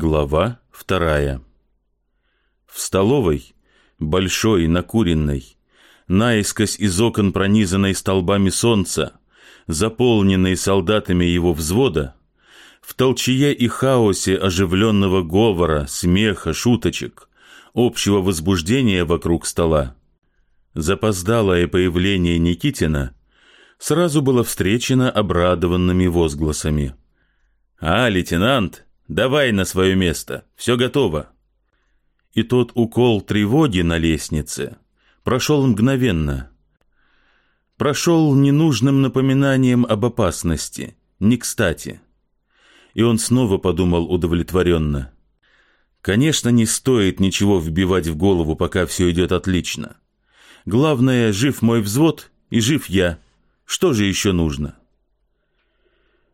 Глава вторая В столовой, большой, накуренной, наискось из окон пронизанной столбами солнца, заполненной солдатами его взвода, в толчье и хаосе оживленного говора, смеха, шуточек, общего возбуждения вокруг стола, запоздалое появление Никитина сразу было встречено обрадованными возгласами. «А, лейтенант!» Давай на свое место, все готово. И тот укол тревоги на лестнице прошел мгновенно. Прошел ненужным напоминанием об опасности, не кстати. И он снова подумал удовлетворенно. Конечно, не стоит ничего вбивать в голову, пока все идет отлично. Главное, жив мой взвод и жив я. Что же еще нужно?»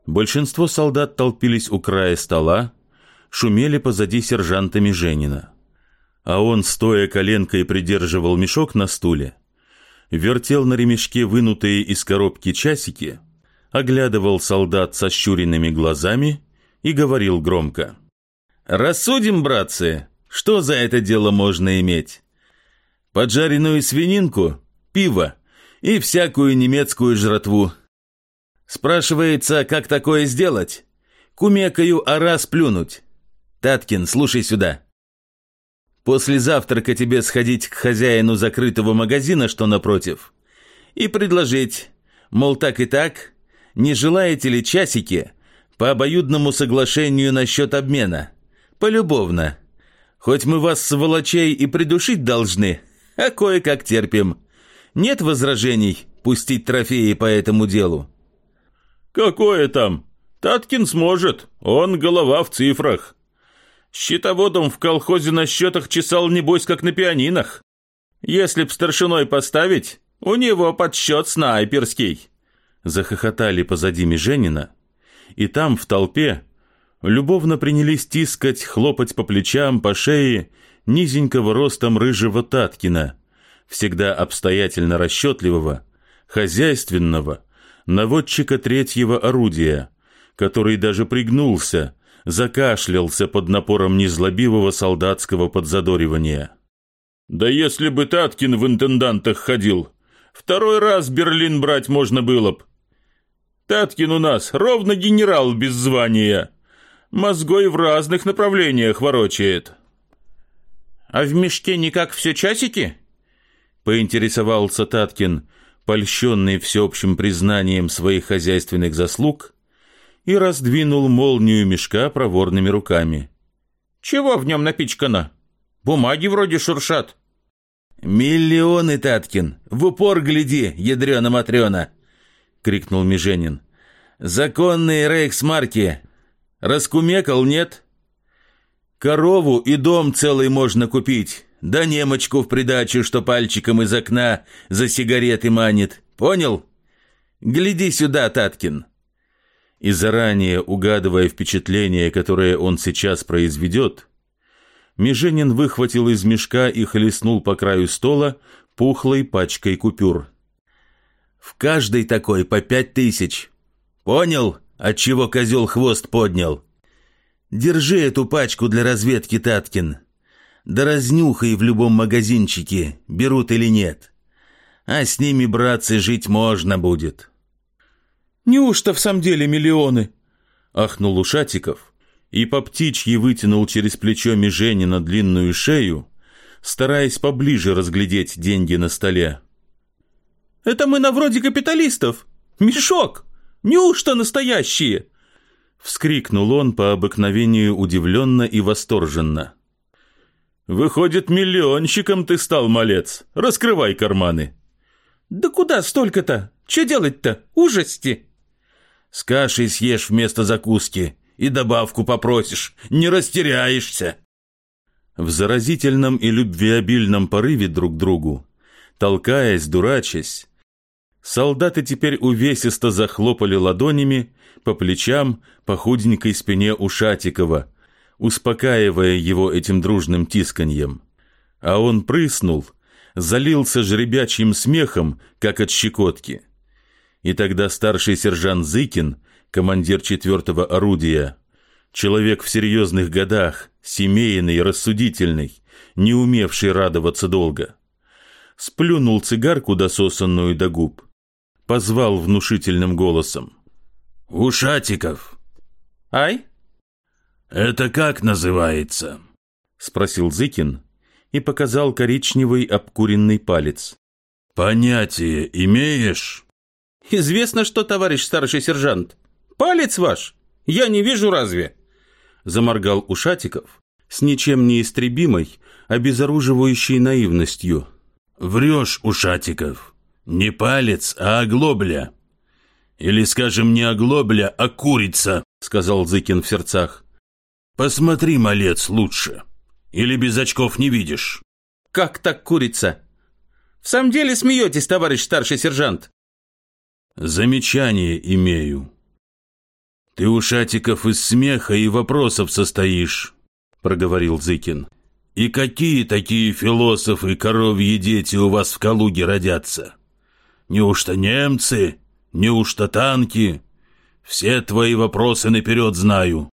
Большинство солдат толпились у края стола, шумели позади сержанта Меженина. А он, стоя коленкой, придерживал мешок на стуле, вертел на ремешке вынутые из коробки часики, оглядывал солдат со щуренными глазами и говорил громко. «Рассудим, братцы, что за это дело можно иметь? Поджаренную свининку, пиво и всякую немецкую жратву». Спрашивается, как такое сделать? Кумекаю, а раз плюнуть. Таткин, слушай сюда. После завтрака тебе сходить к хозяину закрытого магазина, что напротив, и предложить, мол, так и так, не желаете ли часики по обоюдному соглашению насчет обмена? Полюбовно. Хоть мы вас, сволочей, и придушить должны, а кое-как терпим. Нет возражений пустить трофеи по этому делу? «Какое там? Таткин сможет, он голова в цифрах. Счетоводом в колхозе на счетах чесал, небось, как на пианинах. Если б старшиной поставить, у него подсчет снайперский». Захохотали позади Меженина, и там, в толпе, любовно принялись тискать, хлопать по плечам, по шее низенького ростом рыжего Таткина, всегда обстоятельно расчетливого, хозяйственного, наводчика третьего орудия, который даже пригнулся, закашлялся под напором незлобивого солдатского подзадоривания. «Да если бы Таткин в интендантах ходил, второй раз Берлин брать можно было б. Таткин у нас ровно генерал без звания, мозгой в разных направлениях ворочает». «А в мешке никак все часики?» — поинтересовался Таткин, польщенный всеобщим признанием своих хозяйственных заслуг, и раздвинул молнию мешка проворными руками. «Чего в нем напичкано? Бумаги вроде шуршат». «Миллионы, Таткин! В упор гляди, ядрена-матрена!» — крикнул Меженин. «Законные рейхсмарки! Раскумекал, нет? Корову и дом целый можно купить, да немочку в придачу, что пальчиком из окна за сигареты манит. Понял? Гляди сюда, Таткин!» И заранее угадывая впечатление, которое он сейчас произведет, Меженин выхватил из мешка и хлестнул по краю стола пухлой пачкой купюр. «В каждой такой по пять тысяч. Понял, отчего козел хвост поднял? Держи эту пачку для разведки, Таткин да разнюхай в любом магазинчике, берут или нет. А с ними, братцы, жить можно будет». «Неужто в самом деле миллионы?» — ахнул Ушатиков и по птичьи вытянул через плечо Меженина длинную шею, стараясь поближе разглядеть деньги на столе. «Это мы на вроде капиталистов! Мешок! Неужто настоящие?» Вскрикнул он по обыкновению удивленно и восторженно. Выходит, миллионщиком ты стал, малец. Раскрывай карманы. Да куда столько-то? Че делать-то? Ужасти. С кашей съешь вместо закуски и добавку попросишь. Не растеряешься. В заразительном и любвеобильном порыве друг к другу, толкаясь, дурачась, солдаты теперь увесисто захлопали ладонями по плечам, по худенькой спине Ушатикова, успокаивая его этим дружным тисканьем. А он прыснул, залился жребячьим смехом, как от щекотки. И тогда старший сержант Зыкин, командир четвертого орудия, Человек в серьезных годах, семейный, рассудительный, не умевший радоваться долго. Сплюнул цигарку, дососанную до губ. Позвал внушительным голосом. «Ушатиков!» «Ай?» «Это как называется?» Спросил Зыкин и показал коричневый обкуренный палец. «Понятие имеешь?» «Известно, что, товарищ старший сержант. Палец ваш? Я не вижу разве?» Заморгал Ушатиков с ничем не истребимой, обезоруживающей наивностью. «Врешь, Ушатиков. Не палец, а оглобля. Или, скажем, не оглобля, а курица», — сказал Зыкин в сердцах. «Посмотри, малец, лучше. Или без очков не видишь?» «Как так курица? В самом деле смеетесь, товарищ старший сержант?» «Замечание имею. Ты, Ушатиков, из смеха и вопросов состоишь», — проговорил Зыкин. «И какие такие философы коровьи дети у вас в Калуге родятся? Неужто немцы? Неужто танки? Все твои вопросы наперед знаю.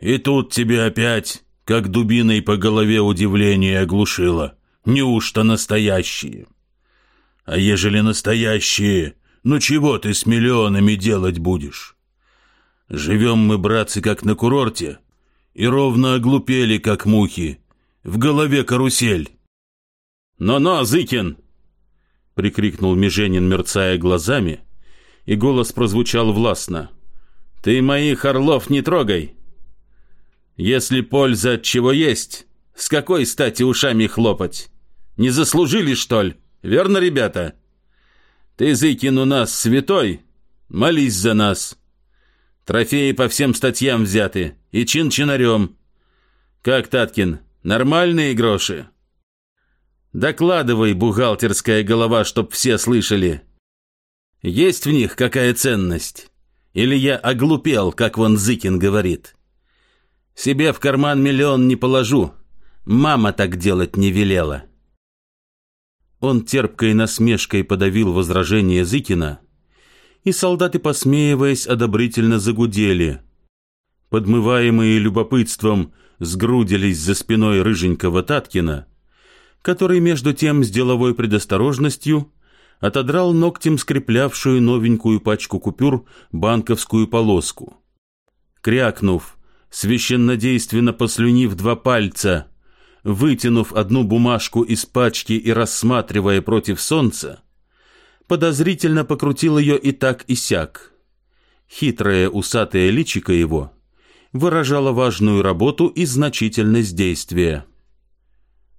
И тут тебе опять, как дубиной по голове удивление оглушило. Неужто настоящие? А ежели настоящие, ну чего ты с миллионами делать будешь? Живем мы, братцы, как на курорте, и ровно оглупели, как мухи. В голове карусель. «Но-но, Зыкин!» — прикрикнул Меженин, мерцая глазами, и голос прозвучал властно. «Ты моих орлов не трогай! Если польза от чего есть, с какой стати ушами хлопать? Не заслужили, что ли? Верно, ребята? Ты, Зыкин, у нас святой, молись за нас!» Трофеи по всем статьям взяты. И чин-чинарем. Как, Таткин, нормальные гроши? Докладывай, бухгалтерская голова, чтоб все слышали. Есть в них какая ценность? Или я оглупел, как вон Зыкин говорит? Себе в карман миллион не положу. Мама так делать не велела. Он терпкой насмешкой подавил возражение Зыкина, и солдаты, посмеиваясь, одобрительно загудели. Подмываемые любопытством, сгрудились за спиной рыженького Таткина, который, между тем, с деловой предосторожностью отодрал ногтем скреплявшую новенькую пачку купюр банковскую полоску. Крякнув, священнодейственно послюнив два пальца, вытянув одну бумажку из пачки и рассматривая против солнца, подозрительно покрутил ее и так и сяк. Хитрое усатое личико его выражало важную работу и значительность действия.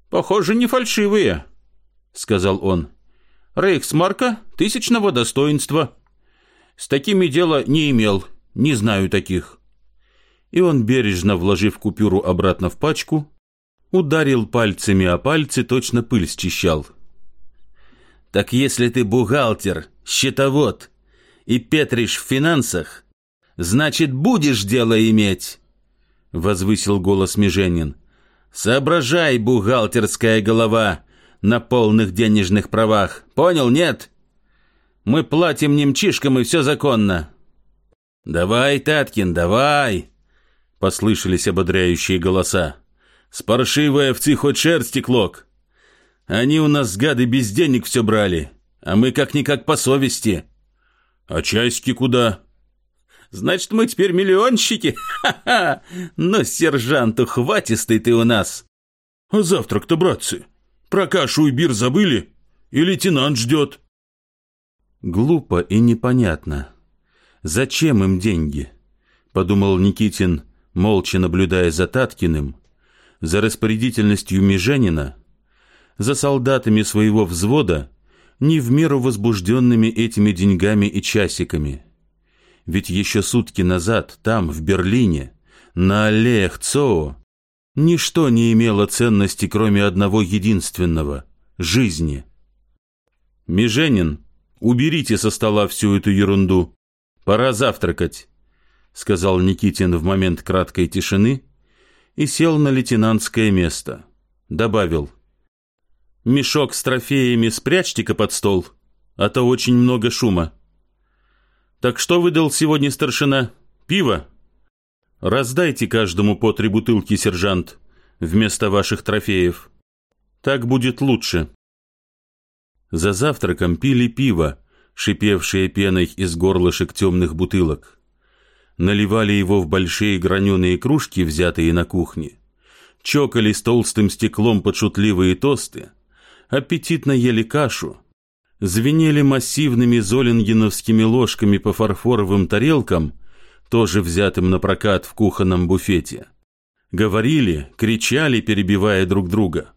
«Похоже, не фальшивые», — сказал он. «Рейхсмарка тысячного достоинства. С такими дела не имел, не знаю таких». И он, бережно вложив купюру обратно в пачку, ударил пальцами о пальцы, точно пыль счищал. Так если ты бухгалтер, счетовод и петришь в финансах, значит, будешь дело иметь, — возвысил голос Меженин. Соображай, бухгалтерская голова, на полных денежных правах. Понял, нет? Мы платим немчишкам, и все законно. Давай, Таткин, давай, — послышались ободряющие голоса. Спаршивая овцы хоть шерсти клок. Они у нас, гады, без денег все брали, а мы как-никак по совести. А часики куда? Значит, мы теперь миллионщики? Ха-ха! Ну, сержант, ухватистый ты у нас. А завтрак-то, братцы, про кашу и бир забыли? И лейтенант ждет. Глупо и непонятно. Зачем им деньги? Подумал Никитин, молча наблюдая за Таткиным, за распорядительностью Меженина, за солдатами своего взвода, не в меру возбужденными этими деньгами и часиками. Ведь еще сутки назад, там, в Берлине, на аллеях ЦОО, ничто не имело ценности, кроме одного единственного — жизни. «Меженин, уберите со стола всю эту ерунду. Пора завтракать», — сказал Никитин в момент краткой тишины и сел на лейтенантское место. Добавил — Мешок с трофеями спрячьте-ка под стол, а то очень много шума. Так что выдал сегодня старшина? Пиво? Раздайте каждому по три бутылки, сержант, вместо ваших трофеев. Так будет лучше. За завтраком пили пиво, шипевшее пеной из горлышек темных бутылок. Наливали его в большие граненые кружки, взятые на кухне. Чокались толстым стеклом под шутливые тосты. Аппетитно ели кашу. Звенели массивными золингеновскими ложками по фарфоровым тарелкам тоже взятым на прокат в кухонном буфете. Говорили, кричали, перебивая друг друга.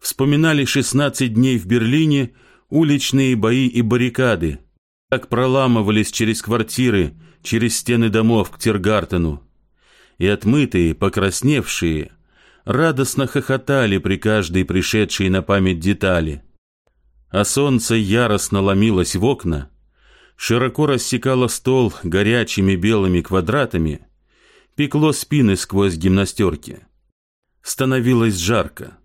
Вспоминали 16 дней в Берлине, уличные бои и баррикады, как проламывались через квартиры, через стены домов к Тиргартену. И отмытые, покрасневшие, радостно хохотали при каждой пришедшей на память детали. А солнце яростно ломилось в окна, широко рассекало стол горячими белыми квадратами, пекло спины сквозь гимнастерки. Становилось жарко.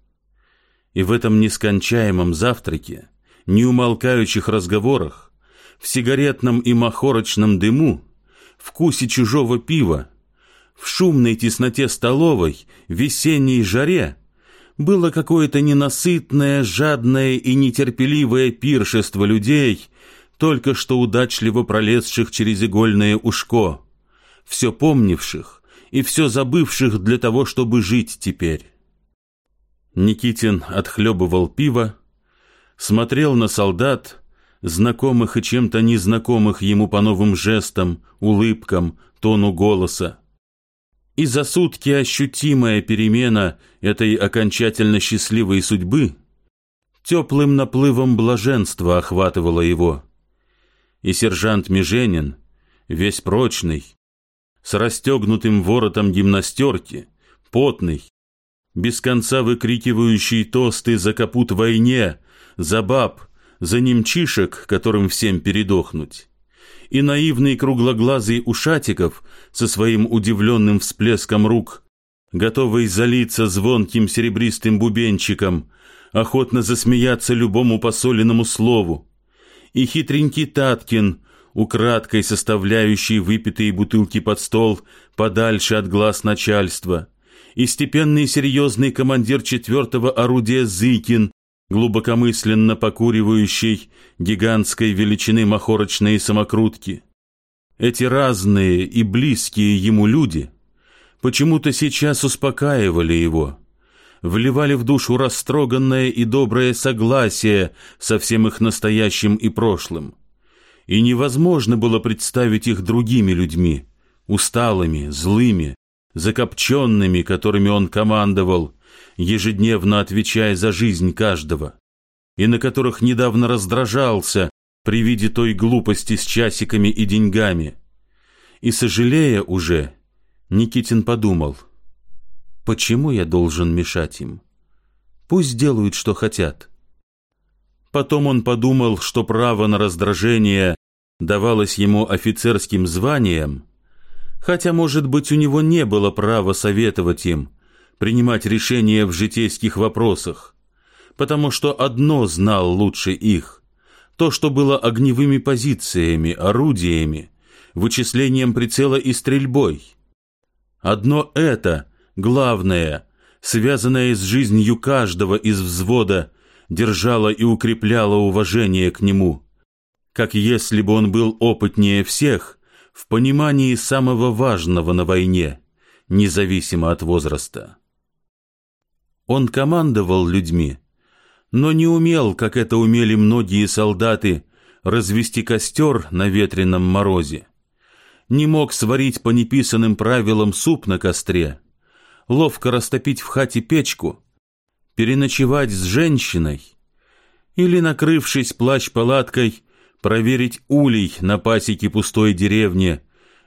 И в этом нескончаемом завтраке, неумолкающих разговорах, в сигаретном и махорочном дыму, вкусе чужого пива, в шумной тесноте столовой, весенней жаре, было какое-то ненасытное, жадное и нетерпеливое пиршество людей, только что удачливо пролезших через игольное ушко, все помнивших и все забывших для того, чтобы жить теперь. Никитин отхлебывал пиво, смотрел на солдат, знакомых и чем-то незнакомых ему по новым жестам, улыбкам, тону голоса. И за сутки ощутимая перемена этой окончательно счастливой судьбы теплым наплывом блаженства охватывала его и сержант Меженин, весь прочный, с расстегнутым воротом гимнастерки, потный, без конца выкрикивающий тосты за капут войне, за баб, за немчишек, которым всем передохнуть. И наивный круглоглазый Ушатиков со своим удивленным всплеском рук, готовый залиться звонким серебристым бубенчиком, охотно засмеяться любому посоленному слову, и хитренький Таткин, украдкой составляющий выпитые бутылки под стол подальше от глаз начальства, и степенный серьезный командир четвертого орудия Зыкин, глубокомысленно покуривающий гигантской величины махорочные самокрутки. Эти разные и близкие ему люди почему-то сейчас успокаивали его вливали в душу растроганное и доброе согласие со всем их настоящим и прошлым. И невозможно было представить их другими людьми, усталыми, злыми, закопченными, которыми он командовал, ежедневно отвечая за жизнь каждого, и на которых недавно раздражался при виде той глупости с часиками и деньгами. И, сожалея уже, Никитин подумал — Почему я должен мешать им? Пусть делают, что хотят. Потом он подумал, что право на раздражение давалось ему офицерским званием, хотя, может быть, у него не было права советовать им, принимать решения в житейских вопросах, потому что одно знал лучше их — то, что было огневыми позициями, орудиями, вычислением прицела и стрельбой. Одно это — главное, связанное с жизнью каждого из взвода, держало и укрепляло уважение к нему, как если бы он был опытнее всех в понимании самого важного на войне, независимо от возраста. Он командовал людьми, но не умел, как это умели многие солдаты, развести костер на ветреном морозе. Не мог сварить по неписанным правилам суп на костре, ловко растопить в хате печку, переночевать с женщиной или, накрывшись плащ-палаткой, проверить улей на пасеке пустой деревни,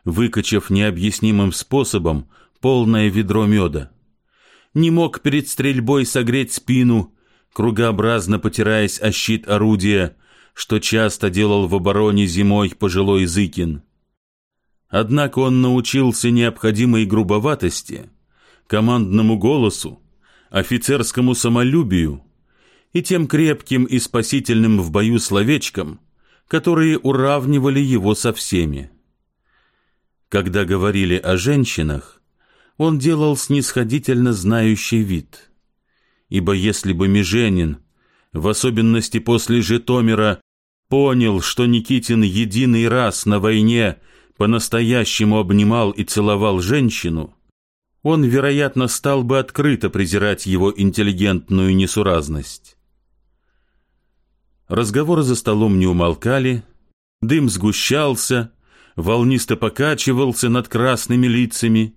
выкачав необъяснимым способом полное ведро меда. Не мог перед стрельбой согреть спину, кругообразно потираясь о щит орудия, что часто делал в обороне зимой пожилой Зыкин. Однако он научился необходимой грубоватости — командному голосу, офицерскому самолюбию и тем крепким и спасительным в бою словечкам, которые уравнивали его со всеми. Когда говорили о женщинах, он делал снисходительно знающий вид. Ибо если бы Меженин, в особенности после Житомира, понял, что Никитин единый раз на войне по-настоящему обнимал и целовал женщину, он, вероятно, стал бы открыто презирать его интеллигентную несуразность. Разговоры за столом не умолкали, дым сгущался, волнисто покачивался над красными лицами,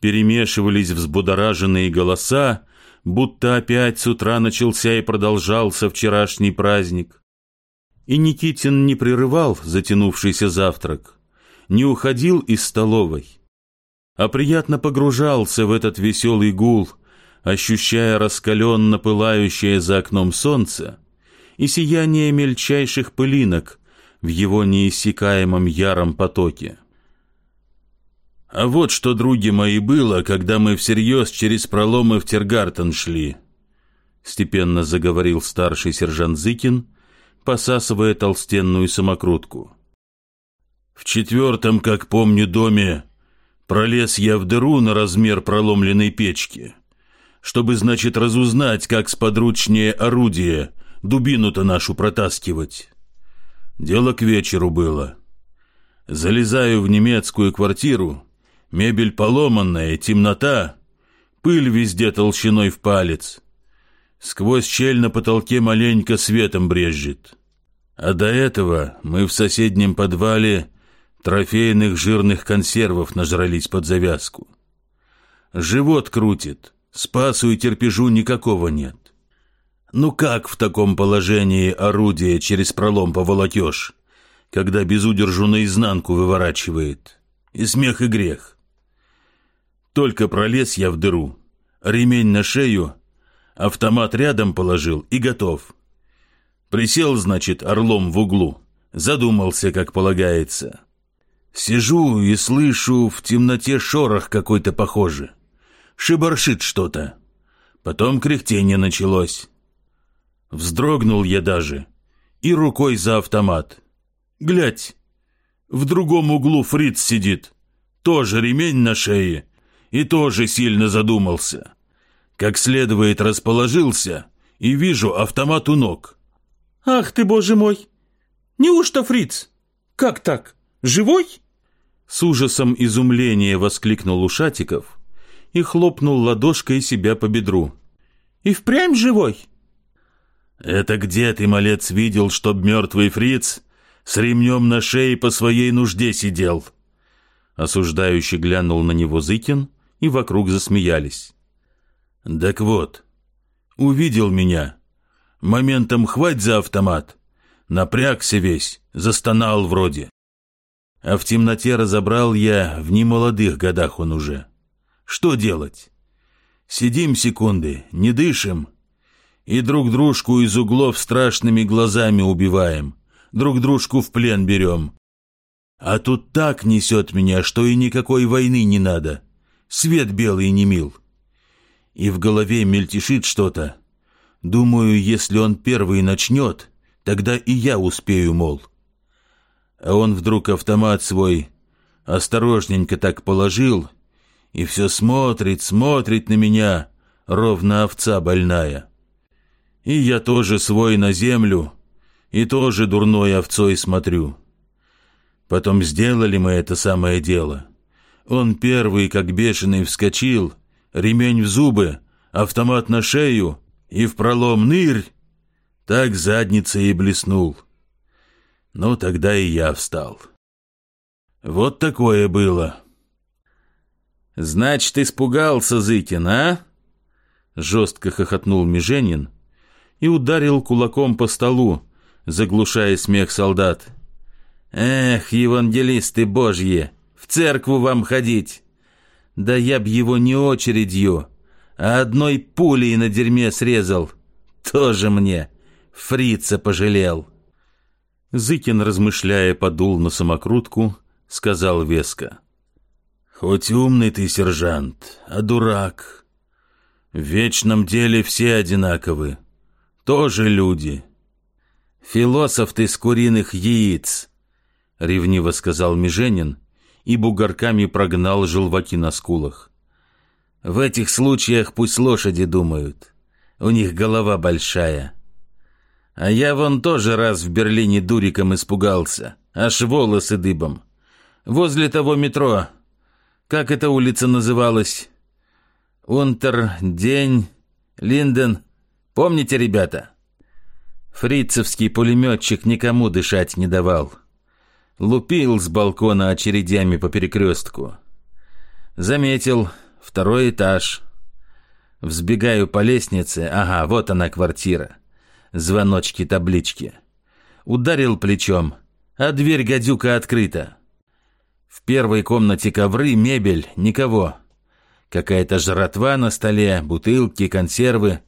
перемешивались взбудораженные голоса, будто опять с утра начался и продолжался вчерашний праздник. И Никитин не прерывал затянувшийся завтрак, не уходил из столовой, а приятно погружался в этот веселый гул, ощущая раскаленно пылающее за окном солнце и сияние мельчайших пылинок в его неиссякаемом яром потоке. А вот что, други мои, было, когда мы всерьез через проломы в Тергартен шли. Степенно заговорил старший сержант Зыкин, посасывая толстенную самокрутку. В четвертом, как помню, доме пролез я в дыру на размер проломленной печки, чтобы, значит, разузнать, как сподручнее орудие дубину-то нашу протаскивать. Дело к вечеру было. Залезаю в немецкую квартиру, Мебель поломанная, темнота, пыль везде толщиной в палец. Сквозь щель на потолке маленько светом брежет. А до этого мы в соседнем подвале трофейных жирных консервов нажрались под завязку. Живот крутит, спасу и терпежу никакого нет. Ну как в таком положении орудие через пролом поволокешь, когда безудержу наизнанку выворачивает? И смех, и грех. Только пролез я в дыру, ремень на шею, автомат рядом положил и готов. Присел, значит, орлом в углу, задумался, как полагается. Сижу и слышу в темноте шорох какой-то похожий. Шибаршит что-то. Потом кряхтение началось. Вздрогнул я даже и рукой за автомат. Глядь, в другом углу фриц сидит, тоже ремень на шее, и тоже сильно задумался. Как следует расположился и вижу автомат у ног. «Ах ты, боже мой! Неужто фриц? Как так? Живой?» С ужасом изумления воскликнул Ушатиков и хлопнул ладошкой себя по бедру. «И впрямь живой?» «Это где ты, малец, видел, чтоб мертвый фриц с ремнем на шее по своей нужде сидел?» Осуждающий глянул на него Зыкин и вокруг засмеялись. «Так вот, увидел меня. Моментом хвать за автомат. Напрягся весь, застонал вроде. А в темноте разобрал я, в немолодых годах он уже. Что делать? Сидим секунды, не дышим, и друг дружку из углов страшными глазами убиваем, друг дружку в плен берем. А тут так несет меня, что и никакой войны не надо свет белый не мил. И в голове мельтешит что-то. Думаю, если он первый начнет, тогда и я успею, мол. А он вдруг автомат свой осторожненько так положил и все смотрит, смотрит на меня, ровно овца больная. И я тоже свой на землю, и тоже дурной овцой смотрю. Потом сделали мы это самое дело. Он первый, как бешеный, вскочил, ремень в зубы, автомат на шею и в пролом нырь. Так задница и блеснул. Ну, тогда и я встал. Вот такое было. «Значит, испугался Зыкин, а?» Жестко хохотнул Меженин и ударил кулаком по столу, заглушая смех солдат. «Эх, евангелисты божьи!» Церкву вам ходить. Да я б его не очередью, а одной пулей на дерьме срезал. Тоже мне фрица пожалел». Зыкин, размышляя, подул на самокрутку, сказал веско. «Хоть умный ты, сержант, а дурак. В вечном деле все одинаковы, тоже люди. Философ ты с куриных яиц», — ревниво сказал Меженин, и бугорками прогнал желваки на скулах. В этих случаях пусть лошади думают. У них голова большая. А я вон тоже раз в Берлине дуриком испугался. Аж волосы дыбом. Возле того метро. Как эта улица называлась? Унтер, День, Линден. Помните, ребята? Фрицевский пулеметчик никому дышать не давал. Лупил с балкона очередями по перекрестку. Заметил, второй этаж. Взбегаю по лестнице, ага, вот она квартира. Звоночки-таблички. Ударил плечом, а дверь гадюка открыта. В первой комнате ковры, мебель, никого. Какая-то жратва на столе, бутылки, консервы.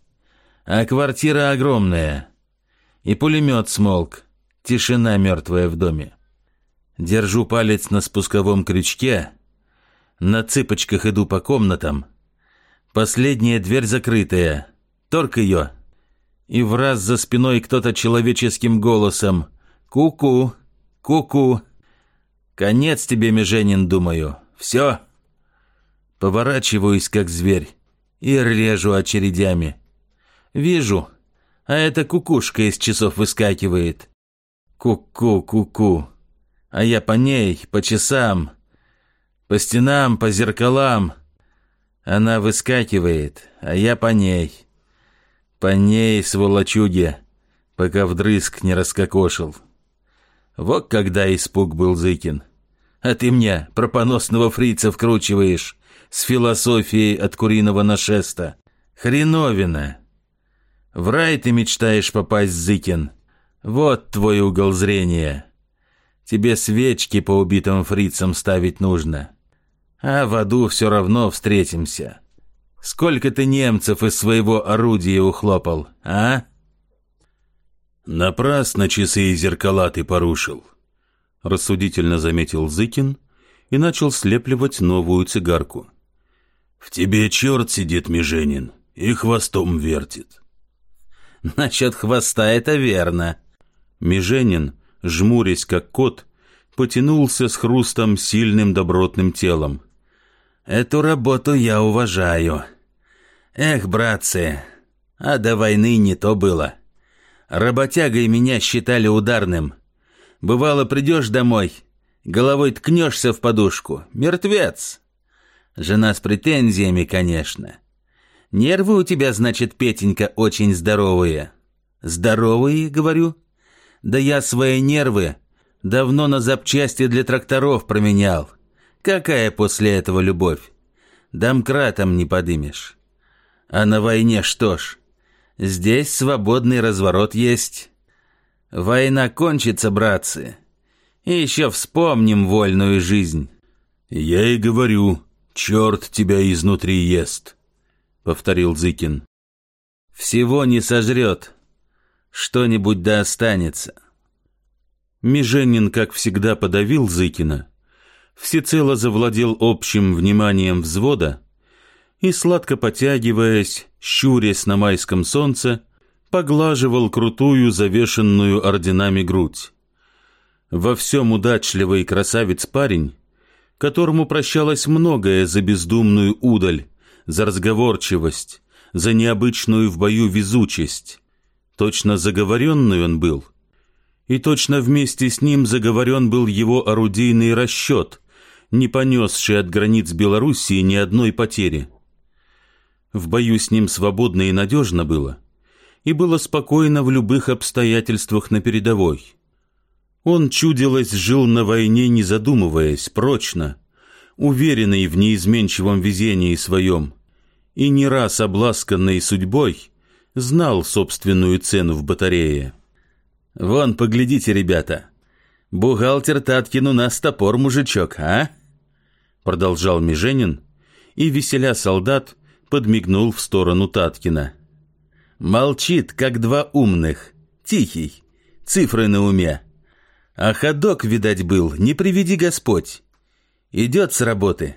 А квартира огромная. И пулемет смолк. Тишина мертвая в доме. Держу палец на спусковом крючке. На цыпочках иду по комнатам. Последняя дверь закрытая. Торг ее. И в раз за спиной кто-то человеческим голосом. «Ку-ку! Ку-ку!» «Конец тебе, Меженин, думаю. Все!» Поворачиваюсь, как зверь, и режу очередями. Вижу, а эта кукушка из часов выскакивает. Ку-ку, ку-ку. А я по ней, по часам, по стенам, по зеркалам. Она выскакивает, а я по ней. По ней, сволочуге, пока вдрызг не раскокошил. Вот когда испуг был Зыкин. А ты мне про поносного фрица вкручиваешь с философией от куриного нашеста. Хреновина. В рай ты мечтаешь попасть, Зыкин. Вот твой угол зрения. Тебе свечки по убитым фрицам ставить нужно. А в аду все равно встретимся. Сколько ты немцев из своего орудия ухлопал, а? Напрасно часы и зеркала ты порушил, рассудительно заметил Зыкин и начал слепливать новую цигарку. В тебе черт сидит, Меженин, и хвостом вертит. Насчет хвоста это верно. Меженин, жмурясь как кот, потянулся с хрустом сильным добротным телом. Эту работу я уважаю. Эх, братцы, а до войны не то было. Работягой меня считали ударным. Бывало, придешь домой, головой ткнешься в подушку. Мертвец. Жена с претензиями, конечно. Нервы у тебя, значит, Петенька, очень здоровые. Здоровые, говорю? Да я свои нервы давно на запчасти для тракторов променял. Какая после этого любовь? Домкратом не подымешь. А на войне что ж? Здесь свободный разворот есть. Война кончится, братцы. И еще вспомним вольную жизнь. Я и говорю, черт тебя изнутри ест, повторил Зыкин. Всего не сожрет. Что-нибудь да останется. Меженин, как всегда, подавил Зыкина, всецело завладел общим вниманием взвода и, сладко потягиваясь, щурясь на майском солнце, поглаживал крутую, завешенную орденами грудь. Во всем удачливый красавец-парень, которому прощалось многое за бездумную удаль, за разговорчивость, за необычную в бою везучесть. Точно заговоренный он был, и точно вместе с ним заговорен был его орудийный расчет, не понесший от границ Белоруссии ни одной потери. В бою с ним свободно и надежно было, и было спокойно в любых обстоятельствах на передовой. Он, чудилось, жил на войне, не задумываясь, прочно, уверенный в неизменчивом везении своем, и не раз обласканный судьбой, знал собственную цену в батарее. «Вон, поглядите, ребята, бухгалтер Таткин у нас топор мужичок, а?» Продолжал Меженин, и, веселя солдат, подмигнул в сторону Таткина. Молчит, как два умных, тихий, цифры на уме. А ходок, видать, был, не приведи Господь. Идет с работы,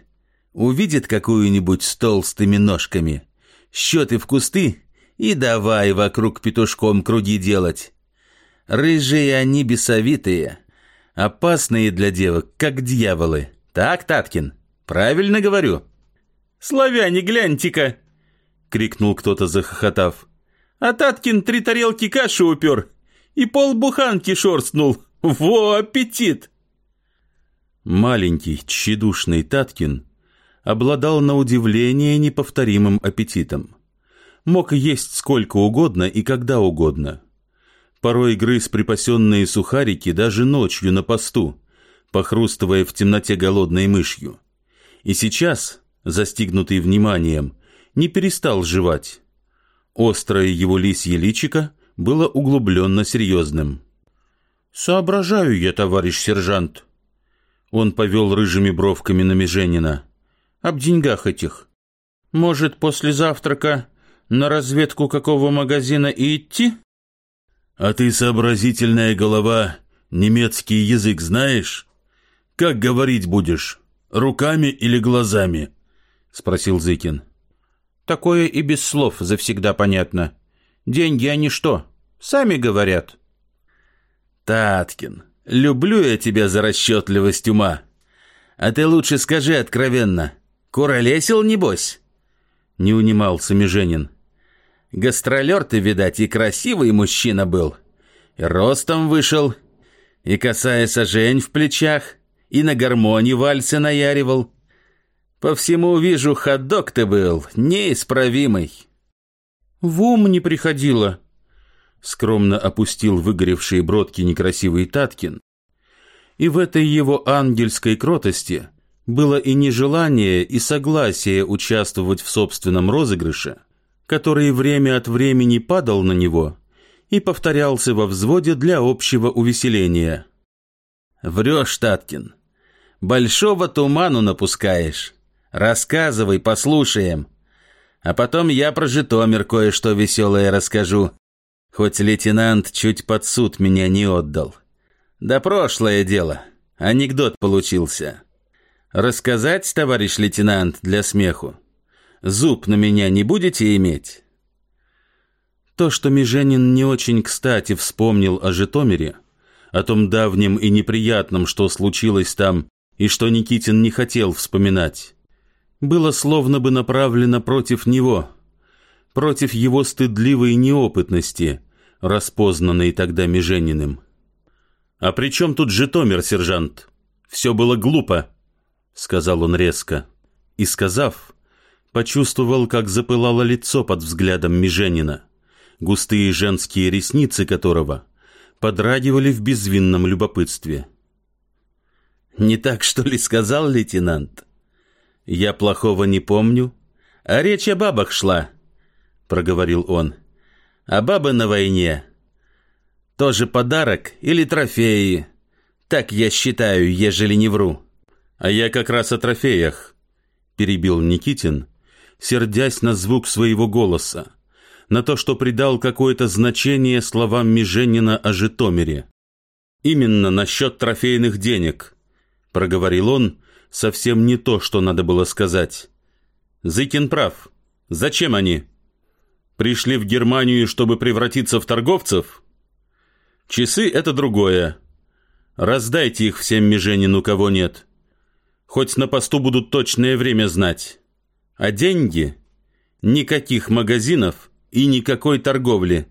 увидит какую-нибудь с толстыми ножками, счеты в кусты и давай вокруг петушком круги делать. Рыжие они бесовитые, опасные для девок, как дьяволы. Так, Таткин, правильно говорю?» «Славяне, гляньте-ка!» — крикнул кто-то, захохотав. «А Таткин три тарелки каши упер и полбуханки шорстнул. Во аппетит!» Маленький, тщедушный Таткин обладал на удивление неповторимым аппетитом. Мог есть сколько угодно и когда угодно. Порой грыз припасенные сухарики даже ночью на посту, похрустывая в темноте голодной мышью. И сейчас, застигнутый вниманием, не перестал жевать. Острое его лисье личико было углубленно серьезным. «Соображаю я, товарищ сержант», он повел рыжими бровками на Меженина. «Об деньгах этих. Может, после завтрака на разведку какого магазина и идти?» «А ты, сообразительная голова, немецкий язык знаешь? Как говорить будешь, руками или глазами?» — спросил Зыкин. «Такое и без слов завсегда понятно. Деньги они что, сами говорят?» «Таткин, Люблю я тебя за расчетливость ума. А ты лучше скажи откровенно, куролесил, небось?» Не унимался Меженин. «Гастролер ты, видать, и красивый мужчина был. И ростом вышел, и касая сажень в плечах, и на гармоне вальсы наяривал. По всему вижу, ходок ты был, неисправимый». «В ум не приходило», скромно опустил выгоревшие бродки некрасивый Таткин. И в этой его ангельской кротости было и нежелание, и согласие участвовать в собственном розыгрыше, который время от времени падал на него и повторялся во взводе для общего увеселения. «Врешь, Таткин. Большого туману напускаешь. Рассказывай, послушаем. А потом я про Житомир кое-что веселое расскажу хоть лейтенант чуть под суд меня не отдал. Да прошлое дело, анекдот получился. Рассказать, товарищ лейтенант, для смеху? Зуб на меня не будете иметь? То, что Меженин не очень кстати вспомнил о Житомире, о том давнем и неприятном, что случилось там, и что Никитин не хотел вспоминать, было словно бы направлено против него — против его стыдливой неопытности, распознанной тогда Межениным. «А при чем тут Житомир, сержант? Все было глупо», — сказал он резко. И, сказав, почувствовал, как запылало лицо под взглядом Меженина, густые женские ресницы которого подрагивали в безвинном любопытстве. «Не так, что ли, сказал лейтенант? Я плохого не помню, а речь о бабах шла» проговорил он. «А бабы на войне тоже подарок или трофеи? Так я считаю, ежели не вру». «А я как раз о трофеях», — перебил Никитин, сердясь на звук своего голоса, на то, что придал какое-то значение словам Меженина о Житомире. «Именно насчет трофейных денег», — проговорил он, совсем не то, что надо было сказать. «Зыкин прав. Зачем они?» Пришли в Германию, чтобы превратиться в торговцев? Часы — это другое. Раздайте их всем меженину, кого нет. Хоть на посту будут точное время знать. А деньги? Никаких магазинов и никакой торговли.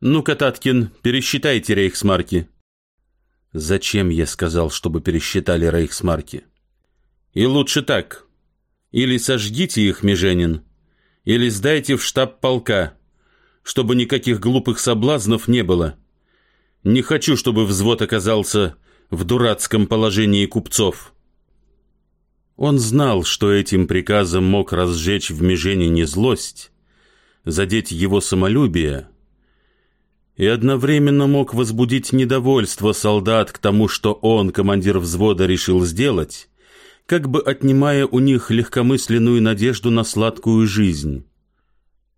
Ну-ка, Таткин, пересчитайте рейхсмарки. Зачем я сказал, чтобы пересчитали рейхсмарки? И лучше так. Или сожгите их, Меженин, или сдайте в штаб полка, чтобы никаких глупых соблазнов не было. Не хочу, чтобы взвод оказался в дурацком положении купцов». Он знал, что этим приказом мог разжечь в Меженине злость, задеть его самолюбие, и одновременно мог возбудить недовольство солдат к тому, что он, командир взвода, решил сделать, как бы отнимая у них легкомысленную надежду на сладкую жизнь.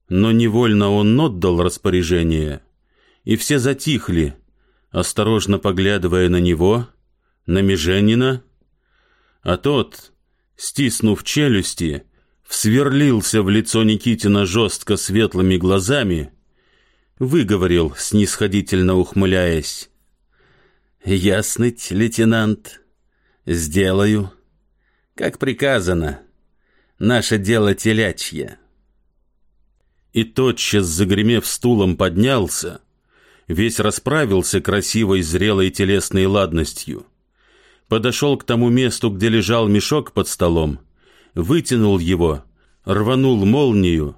Но невольно он отдал распоряжение, и все затихли, осторожно поглядывая на него, на Меженина, а тот, стиснув челюсти, всверлился в лицо Никитина жестко светлыми глазами, выговорил, снисходительно ухмыляясь. «Ясныть, лейтенант, сделаю» как приказано. Наше дело телячье». И тотчас, загремев стулом, поднялся, весь расправился красивой зрелой телесной ладностью, подошел к тому месту, где лежал мешок под столом, вытянул его, рванул молнию,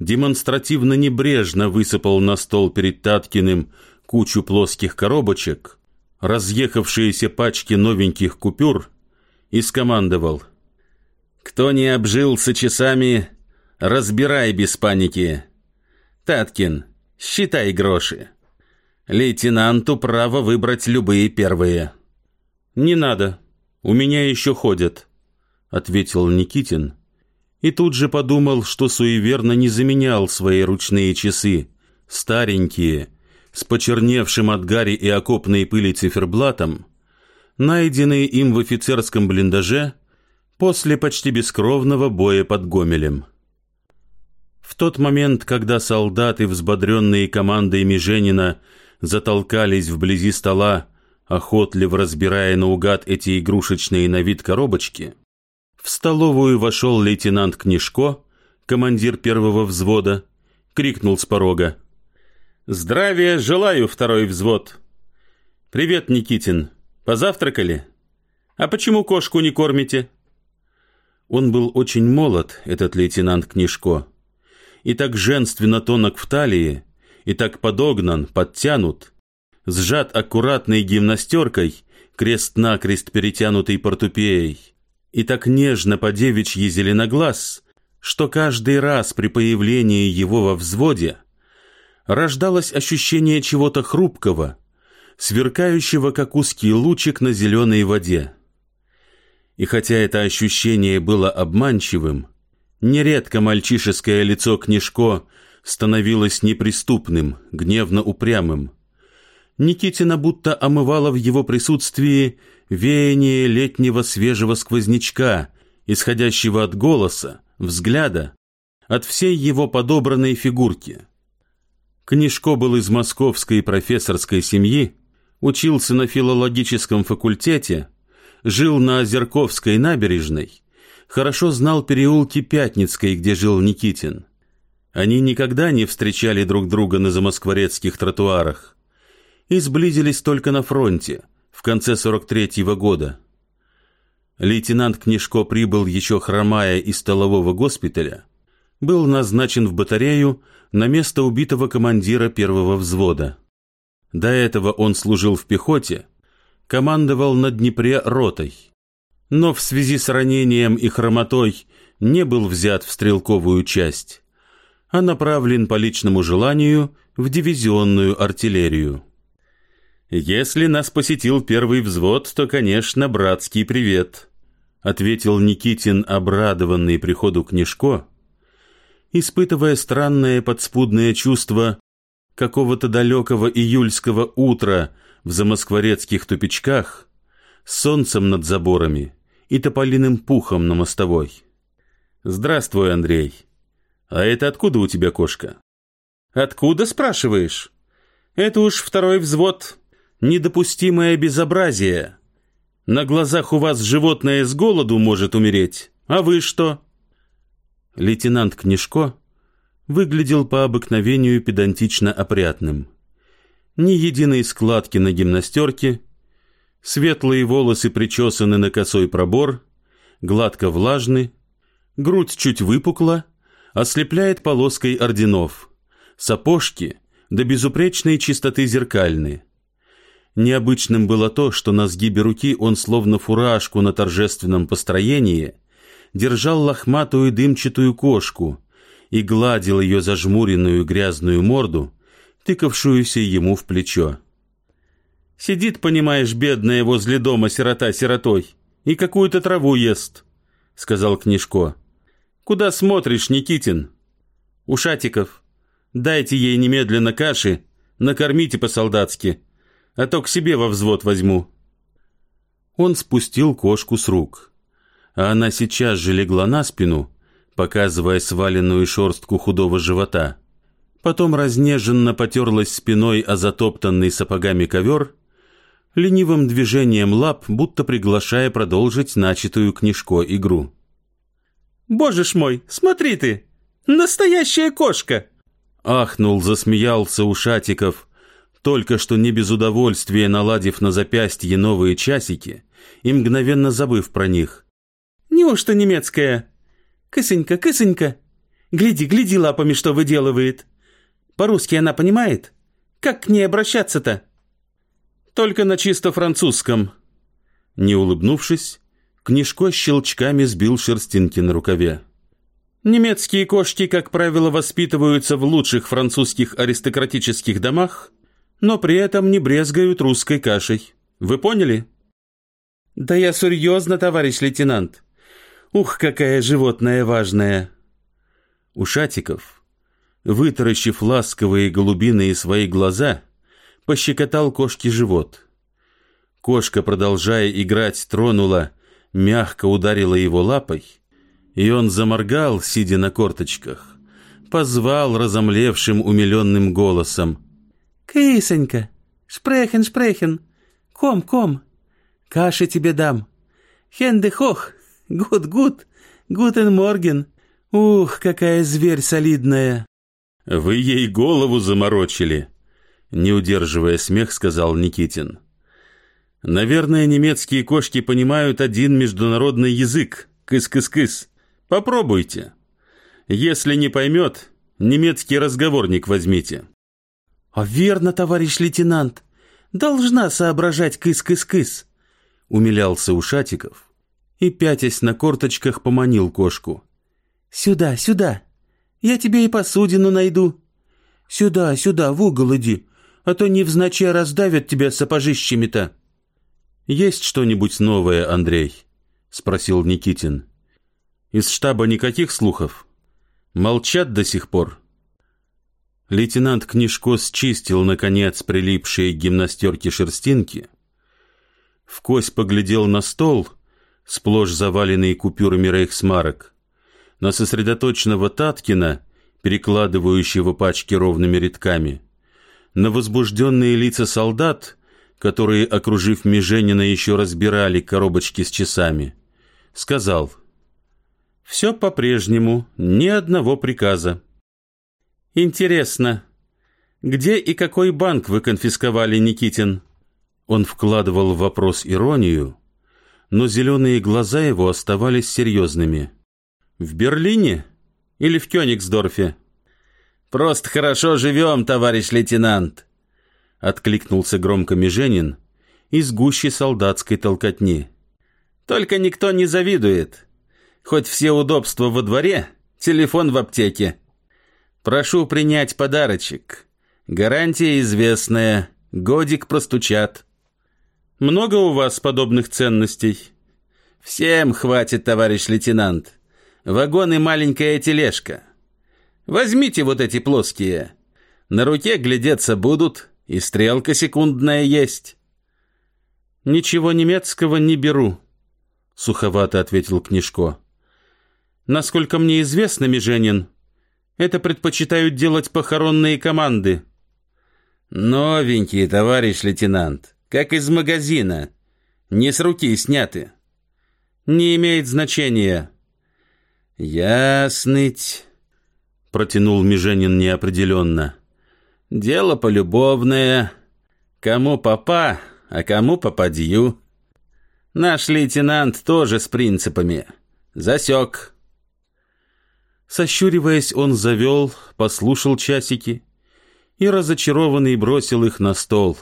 демонстративно небрежно высыпал на стол перед Таткиным кучу плоских коробочек, разъехавшиеся пачки новеньких купюр и скомандовал. «Кто не обжился часами, разбирай без паники. Таткин, считай гроши. Лейтенанту право выбрать любые первые». «Не надо, у меня еще ходят», — ответил Никитин, и тут же подумал, что суеверно не заменял свои ручные часы, старенькие, с почерневшим от гари и окопной пыли циферблатом, найденные им в офицерском блиндаже после почти бескровного боя под Гомелем. В тот момент, когда солдаты, взбодренные командой Меженина, затолкались вблизи стола, охотливо разбирая наугад эти игрушечные на вид коробочки, в столовую вошел лейтенант Книжко, командир первого взвода, крикнул с порога. «Здравия желаю, второй взвод!» «Привет, Никитин. Позавтракали? А почему кошку не кормите?» Он был очень молод, этот лейтенант Книжко, и так женственно тонок в талии, и так подогнан, подтянут, сжат аккуратной гимнастеркой, крест-накрест перетянутой портупеей, и так нежно по девичьи зеленоглаз, что каждый раз при появлении его во взводе рождалось ощущение чего-то хрупкого, сверкающего, как узкий лучик на зеленой воде. И хотя это ощущение было обманчивым, нередко мальчишеское лицо Книжко становилось неприступным, гневно упрямым. Никитина будто омывала в его присутствии веяние летнего свежего сквознячка, исходящего от голоса, взгляда, от всей его подобранной фигурки. Книжко был из московской профессорской семьи, учился на филологическом факультете, жил на Озерковской набережной, хорошо знал переулки Пятницкой, где жил Никитин. Они никогда не встречали друг друга на замоскворецких тротуарах и сблизились только на фронте – в конце 43-го года. Лейтенант Книжко прибыл еще хромая из столового госпиталя, был назначен в батарею на место убитого командира первого взвода. До этого он служил в пехоте, командовал на Днепре ротой, но в связи с ранением и хромотой не был взят в стрелковую часть, а направлен по личному желанию в дивизионную артиллерию. «Если нас посетил первый взвод, то, конечно, братский привет», — ответил Никитин, обрадованный приходу Книжко, испытывая странное подспудное чувство какого-то далекого июльского утра в замоскворецких тупичках, с солнцем над заборами и тополиным пухом на мостовой. «Здравствуй, Андрей. А это откуда у тебя кошка?» «Откуда, спрашиваешь? Это уж второй взвод недопустимое безобразие. На глазах у вас животное с голоду может умереть, а вы что?» Лейтенант Книжко выглядел по обыкновению педантично опрятным. Ни единой складки на гимнастерке, светлые волосы причесаны на косой пробор, гладко влажны, грудь чуть выпукла, ослепляет полоской орденов, сапожки до безупречной чистоты зеркальны. Необычным было то, что на сгибе руки он словно фуражку на торжественном построении держал лохматую дымчатую кошку и гладил ее зажмуренную грязную морду, тыкавшуюся ему в плечо. «Сидит, понимаешь, бедная возле дома сирота сиротой и какую-то траву ест», — сказал Книжко. «Куда смотришь, Никитин?» «Ушатиков, дайте ей немедленно каши, накормите по-солдатски» а то к себе во взвод возьму». Он спустил кошку с рук, а она сейчас же легла на спину, показывая сваленную шерстку худого живота. Потом разнеженно потерлась спиной о затоптанный сапогами ковер, ленивым движением лап, будто приглашая продолжить начатую книжко игру. Боже ж мой, смотри ты! Настоящая кошка!» Ахнул, засмеялся Ушатиков, только что не без удовольствия наладив на запястье новые часики и мгновенно забыв про них. «Неужто немецкая? Кысонька, кысонька! Гляди, гляди лапами, что выделывает! По-русски она понимает? Как к ней обращаться-то?» «Только на чисто французском». Не улыбнувшись, Книжко щелчками сбил шерстинки на рукаве. Немецкие кошки, как правило, воспитываются в лучших французских аристократических домах, но при этом не брезгают русской кашей. Вы поняли? Да я серьезно, товарищ лейтенант. Ух, какая животное важное. Ушатиков, вытаращив ласковые голубиные свои глаза, пощекотал кошке живот. Кошка, продолжая играть, тронула мягко ударила его лапой, и он заморгал, сидя на корточках, позвал разомлевшим умиленным голосом. «Кисонька, sprechen, sprechen, komm, komm, каши тебе дам. Hände hoch, gut, gut, guten Morgen. Ух, какая зверь солидная!» «Вы ей голову заморочили!» Не удерживая смех, сказал Никитин. Наверное, немецкие кошки понимают один международный язык. Кыс-кыс-кыс. Попробуйте. Если не поймет, немецкий разговорник возьмите. А верно, товарищ лейтенант. Должна соображать кыс-кыс-кыс. Умилялся Ушатиков и, пятясь на корточках, поманил кошку. Сюда, сюда. Я тебе и посудину найду. Сюда, сюда, в угол иди, а то невзначай раздавят тебя сапожищами-то. «Есть что-нибудь новое, Андрей?» — спросил Никитин. «Из штаба никаких слухов? Молчат до сих пор?» Лейтенант Книжко счистил, наконец, прилипшие к гимнастерке шерстинки. Вкось поглядел на стол, сплошь заваленный купюрами рейхсмарок, на сосредоточенного Таткина, перекладывающего пачки ровными рядками, на возбужденные лица солдат — которые, окружив Меженина, еще разбирали коробочки с часами, сказал «Все по-прежнему, ни одного приказа». «Интересно, где и какой банк вы конфисковали, Никитин?» Он вкладывал в вопрос иронию, но зеленые глаза его оставались серьезными. «В Берлине или в Кёнигсдорфе?» «Просто хорошо живем, товарищ лейтенант», — откликнулся громко Меженин из гущи солдатской толкотни. «Только никто не завидует. Хоть все удобства во дворе, телефон в аптеке. Прошу принять подарочек. Гарантия известная, годик простучат». «Много у вас подобных ценностей?» «Всем хватит, товарищ лейтенант. Вагон и маленькая тележка. Возьмите вот эти плоские. На руке глядеться будут, и стрелка секундная есть». «Ничего немецкого не беру», — суховато ответил Книжко. «Насколько мне известно, Меженин, это предпочитают делать похоронные команды». «Новенькие, товарищ лейтенант, как из магазина, не с руки сняты». «Не имеет значения». «Ясныть», — протянул Меженин неопределенно. Дело полюбовное. Кому папа, а кому попадью. Наш лейтенант тоже с принципами. Засек. Сощуриваясь, он завел, послушал часики и, разочарованный, бросил их на стол.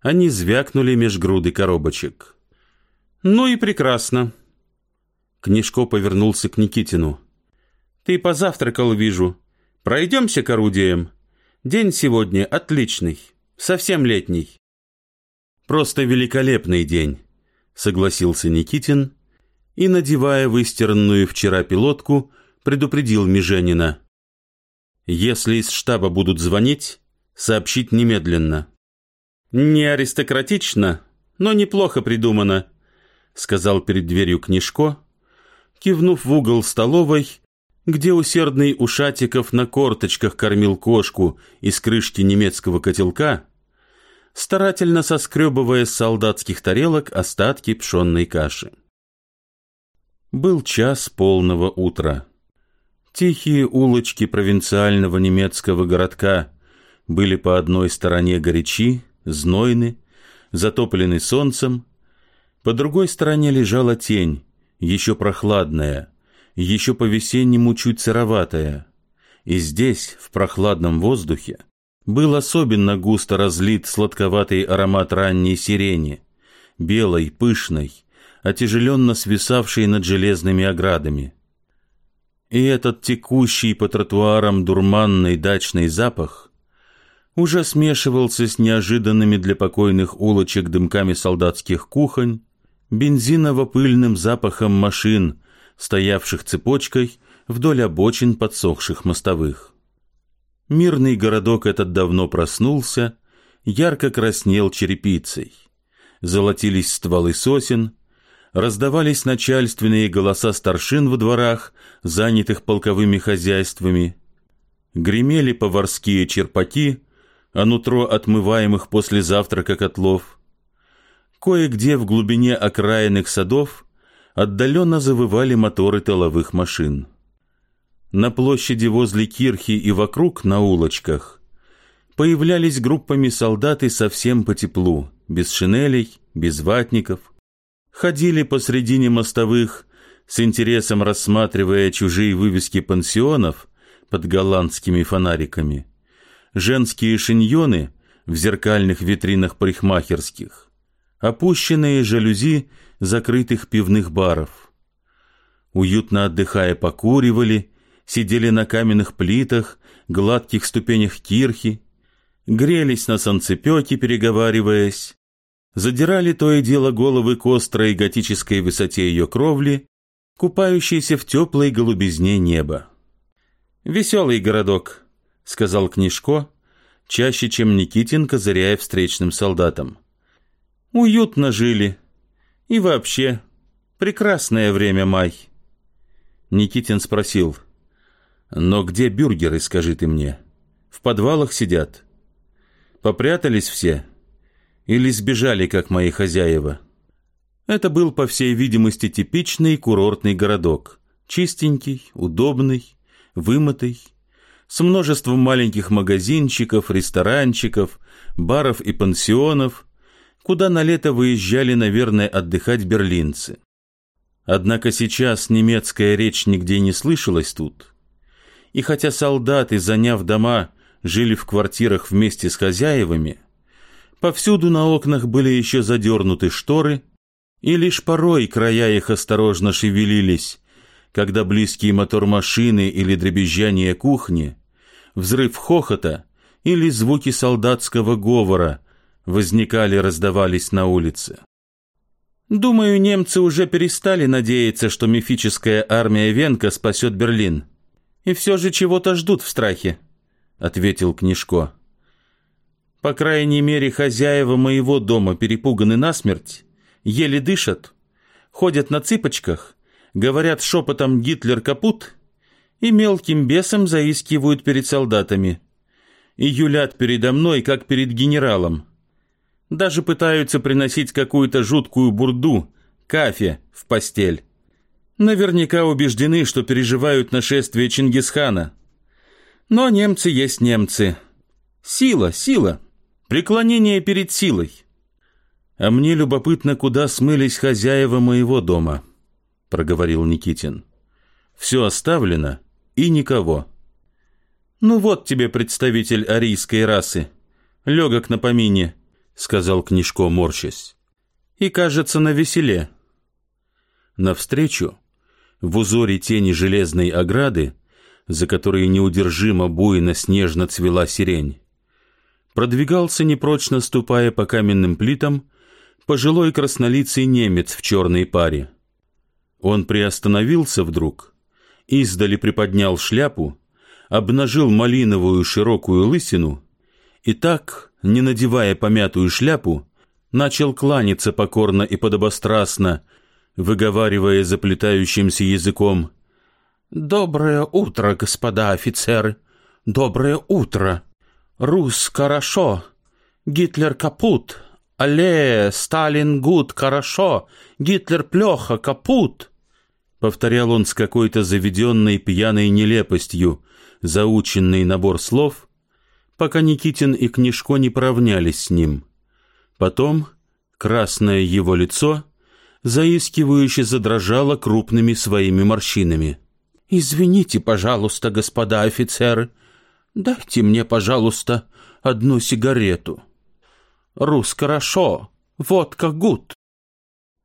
Они звякнули меж груды коробочек. «Ну и прекрасно». Книжко повернулся к Никитину. «Ты позавтракал, вижу. Пройдемся к орудиям». День сегодня отличный, совсем летний. Просто великолепный день, согласился Никитин и, надевая выстиранную вчера пилотку, предупредил Меженина. Если из штаба будут звонить, сообщить немедленно. Не аристократично, но неплохо придумано, сказал перед дверью Книжко, кивнув в угол столовой где усердный Ушатиков на корточках кормил кошку из крышки немецкого котелка, старательно соскребывая с солдатских тарелок остатки пшенной каши. Был час полного утра. Тихие улочки провинциального немецкого городка были по одной стороне горячи, знойны, затоплены солнцем, по другой стороне лежала тень, еще прохладная, еще по-весеннему чуть сыроватая. И здесь, в прохладном воздухе, был особенно густо разлит сладковатый аромат ранней сирени, белой, пышной, отяжеленно свисавшей над железными оградами. И этот текущий по тротуарам дурманный дачный запах уже смешивался с неожиданными для покойных улочек дымками солдатских кухонь, бензиново-пыльным запахом машин, стоявших цепочкой вдоль обочин подсохших мостовых. Мирный городок этот давно проснулся, ярко краснел черепицей. Золотились стволы сосен, раздавались начальственные голоса старшин во дворах, занятых полковыми хозяйствами, гремели поварские черпаки, а нутро отмываемых после завтрака котлов. Кое-где в глубине окраинных садов отдаленно завывали моторы тыловых машин. На площади возле кирхи и вокруг, на улочках, появлялись группами солдаты совсем по теплу, без шинелей, без ватников, ходили посредине мостовых, с интересом рассматривая чужие вывески пансионов под голландскими фонариками, женские шиньоны в зеркальных витринах парикмахерских, опущенные жалюзи закрытых пивных баров. Уютно отдыхая покуривали, сидели на каменных плитах, гладких ступенях кирхи, грелись на солнцепеке, переговариваясь, задирали то и дело головы к острой готической высоте ее кровли, купающейся в теплой голубизне неба. «Веселый городок», — сказал Книжко, чаще, чем Никитин, козыряя встречным солдатам. «Уютно жили. И вообще, прекрасное время май». Никитин спросил, «Но где бюргеры, скажи ты мне? В подвалах сидят? Попрятались все?» Или сбежали, как мои хозяева. Это был, по всей видимости, типичный курортный городок. Чистенький, удобный, вымытый, с множеством маленьких магазинчиков, ресторанчиков, баров и пансионов, куда на лето выезжали, наверное, отдыхать берлинцы. Однако сейчас немецкая речь нигде не слышалась тут. И хотя солдаты, заняв дома, жили в квартирах вместе с хозяевами, Повсюду на окнах были еще задернуты шторы, и лишь порой края их осторожно шевелились, когда близкий мотор машины или дребезжание кухни, взрыв хохота или звуки солдатского говора возникали, раздавались на улице. Думаю, немцы уже перестали надеяться, что мифическая армия Венка спасет Берлин. И все же чего-то ждут в страхе, — ответил Книжко. По крайней мере, хозяева моего дома перепуганы насмерть, еле дышат, ходят на цыпочках, говорят шепотом «Гитлер капут» и мелким бесом заискивают перед солдатами. И юлят передо мной, как перед генералом. Даже пытаются приносить какую-то жуткую бурду, кафе, в постель. Наверняка убеждены, что переживают нашествие Чингисхана. Но немцы есть немцы. Сила, сила. Преклонение перед силой. А мне любопытно, куда смылись хозяева моего дома, проговорил Никитин. Все оставлено и никого. Ну вот тебе представитель арийской расы. Легок на помине, сказал Книжко, морщась. И, кажется, на веселе. Навстречу, в узоре тени железной ограды, за которой неудержимо буйно снежно цвела сирень, продвигался непрочно ступая по каменным плитам пожилой краснолицый немец в черной паре. Он приостановился вдруг, издали приподнял шляпу, обнажил малиновую широкую лысину и так, не надевая помятую шляпу, начал кланяться покорно и подобострастно, выговаривая заплетающимся языком «Доброе утро, господа офицеры! Доброе утро!» Рус хорошо, Гитлер капут, але Сталин гуд хорошо, Гитлер плохо капут. Повторял он с какой-то заведенной пьяной нелепостью заученный набор слов, пока Никитин и Книжко не поравнялись с ним. Потом красное его лицо заискивающе задрожало крупными своими морщинами. «Извините, пожалуйста, господа офицеры, дайте мне, пожалуйста, одну сигарету. Рус хорошо, водка гуд».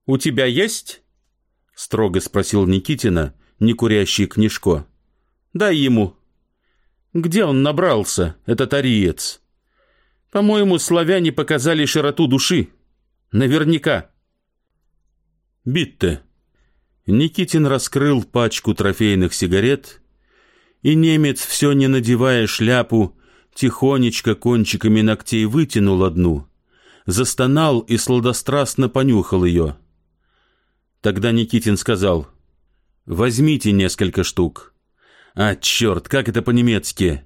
«У тебя есть?» — строго спросил Никитина, некурящий книжко. «Дай ему». «Где он набрался, этот ариец?» «По-моему, славяне показали широту души. Наверняка». «Битте». Никитин раскрыл пачку трофейных сигарет, и немец, все не надевая шляпу, тихонечко кончиками ногтей вытянул одну, застонал и сладострастно понюхал ее. Тогда Никитин сказал, «Возьмите несколько штук». «А, черт, как это по-немецки?»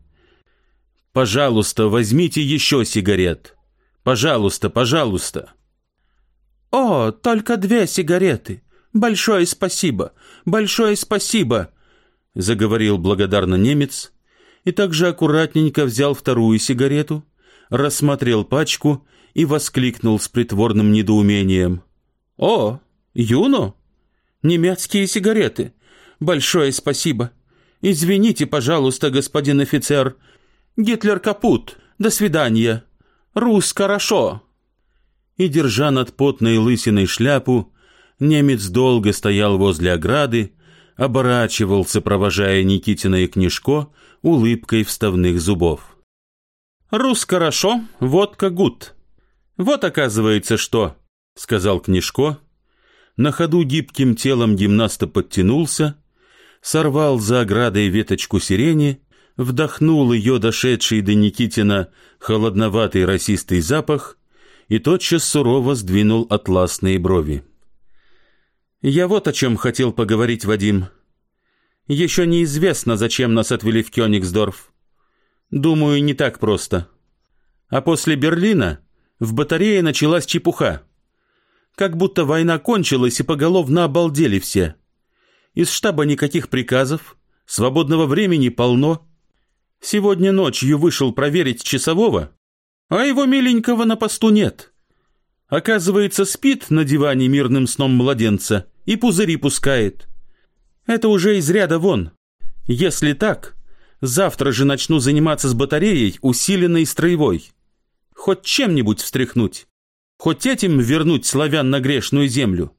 «Пожалуйста, возьмите еще сигарет. Пожалуйста, пожалуйста». «О, только две сигареты. Большое спасибо, большое спасибо», — заговорил благодарно немец и также аккуратненько взял вторую сигарету, рассмотрел пачку и воскликнул с притворным недоумением. «О, Юно? Немецкие сигареты. Большое спасибо. Извините, пожалуйста, господин офицер. Гитлер капут. До свидания. Рус хорошо». И, держа над потной лысиной шляпу, немец долго стоял возле ограды, оборачивался, провожая Никитина и Книжко улыбкой вставных зубов. «Рус хорошо, водка гуд. Вот оказывается что», — сказал Книжко, на ходу гибким телом гимнаста подтянулся, сорвал за оградой веточку сирени, вдохнул ее дошедший до Никитина холодноватый росистый запах и тотчас сурово сдвинул атласные брови. «Я вот о чем хотел поговорить, Вадим. Еще неизвестно, зачем нас отвели в Кёнигсдорф. Думаю, не так просто. А после Берлина в батарее началась чепуха как будто война кончилась и поголовно обалдели все. Из штаба никаких приказов, свободного времени полно. Сегодня ночью вышел проверить часового, а его миленького на посту нет. Оказывается, спит на диване мирным сном младенца и пузыри пускает. Это уже из ряда вон. Если так, завтра же начну заниматься с батареей, усиленной строевой. Хоть чем-нибудь встряхнуть. Хоть этим вернуть славян на грешную землю.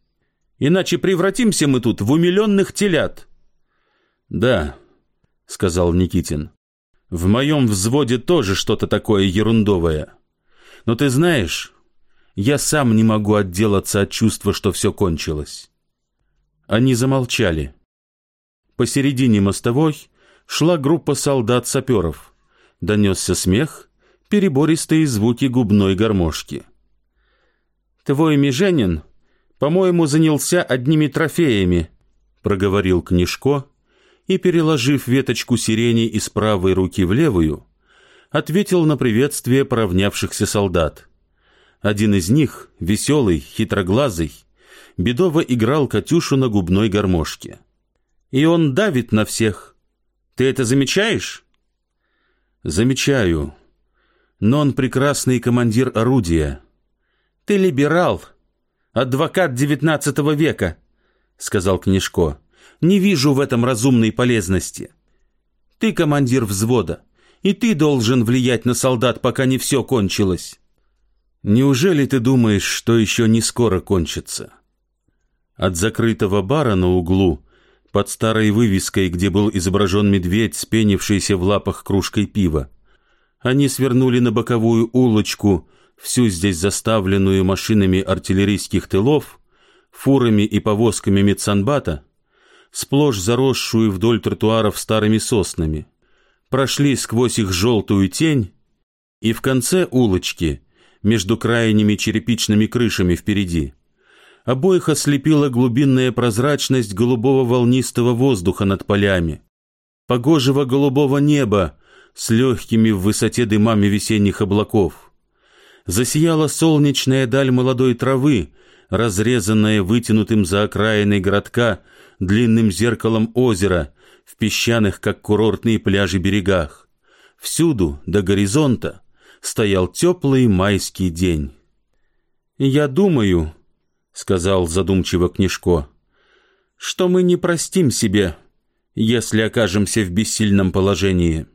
Иначе превратимся мы тут в умиленных телят. Да, сказал Никитин. В моем взводе тоже что-то такое ерундовое. Но ты знаешь, я сам не могу отделаться от чувства, что все кончилось. Они замолчали. Посередине мостовой шла группа солдат-саперов. Донесся смех, перебористые звуки губной гармошки. «Твой Меженин, по-моему, занялся одними трофеями», — проговорил Книжко, и, переложив веточку сирени из правой руки в левую, ответил на приветствие поравнявшихся солдат. Один из них, веселый, хитроглазый, бедово играл Катюшу на губной гармошке. «И он давит на всех. Ты это замечаешь?» «Замечаю. Но он прекрасный командир орудия». «Ты либерал, адвокат девятнадцатого века», — сказал Книжко. «Не вижу в этом разумной полезности. Ты командир взвода, и ты должен влиять на солдат, пока не все кончилось». «Неужели ты думаешь, что еще не скоро кончится?» От закрытого бара на углу, под старой вывеской, где был изображен медведь, спенившийся в лапах кружкой пива, они свернули на боковую улочку, всю здесь заставленную машинами артиллерийских тылов, фурами и повозками медсанбата, сплошь заросшую вдоль тротуаров старыми соснами, прошли сквозь их желтую тень, и в конце улочки, между крайними черепичными крышами впереди, обоих ослепила глубинная прозрачность голубого волнистого воздуха над полями, погожего голубого неба с легкими в высоте дымами весенних облаков засияла солнечная даль молодой травы, разрезанное вытянутым за окраиной городка длинным зеркалом озера в песчаных, как курортные пляжи, берегах. Всюду, до горизонта, стоял теплый майский день. «Я думаю», — сказал задумчиво Книжко, — «что мы не простим себе, если окажемся в бессильном положении.